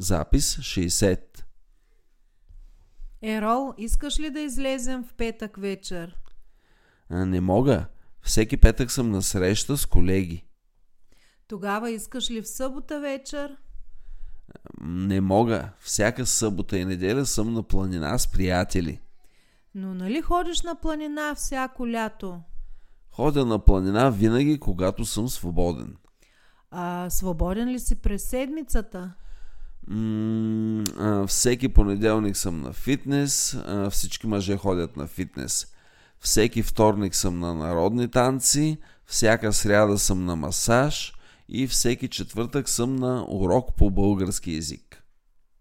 Запис 60. Ерол, искаш ли да излезем в петък вечер? А, не мога. Всеки петък съм на среща с колеги. Тогава искаш ли в събота вечер? Не мога. Всяка събота и неделя съм на планина с приятели. Но нали ходиш на планина всяко лято? Ходя на планина винаги, когато съм свободен. А свободен ли си през седмицата? Всеки понеделник съм на фитнес, всички мъже ходят на фитнес. Всеки вторник съм на народни танци, всяка сряда съм на масаж и всеки четвъртък съм на урок по български язик.